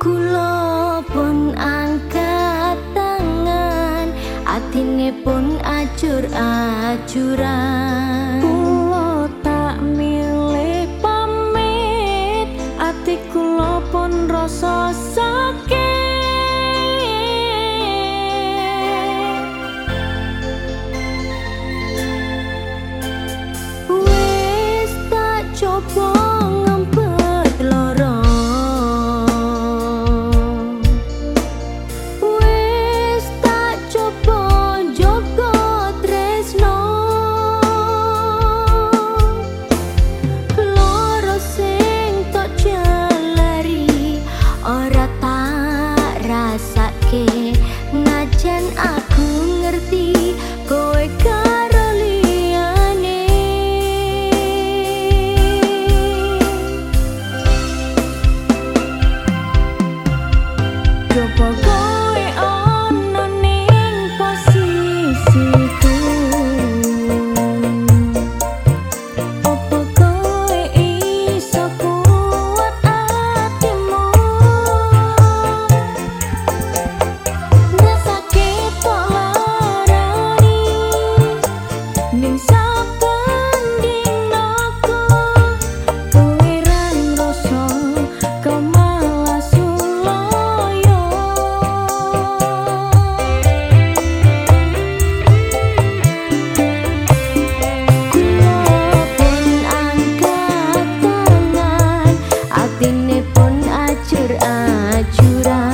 Kulo pun angkat tangan Atine pun acur-acuran. Kulo tak milih pamit Ati kulo pun rasa Welcome. curang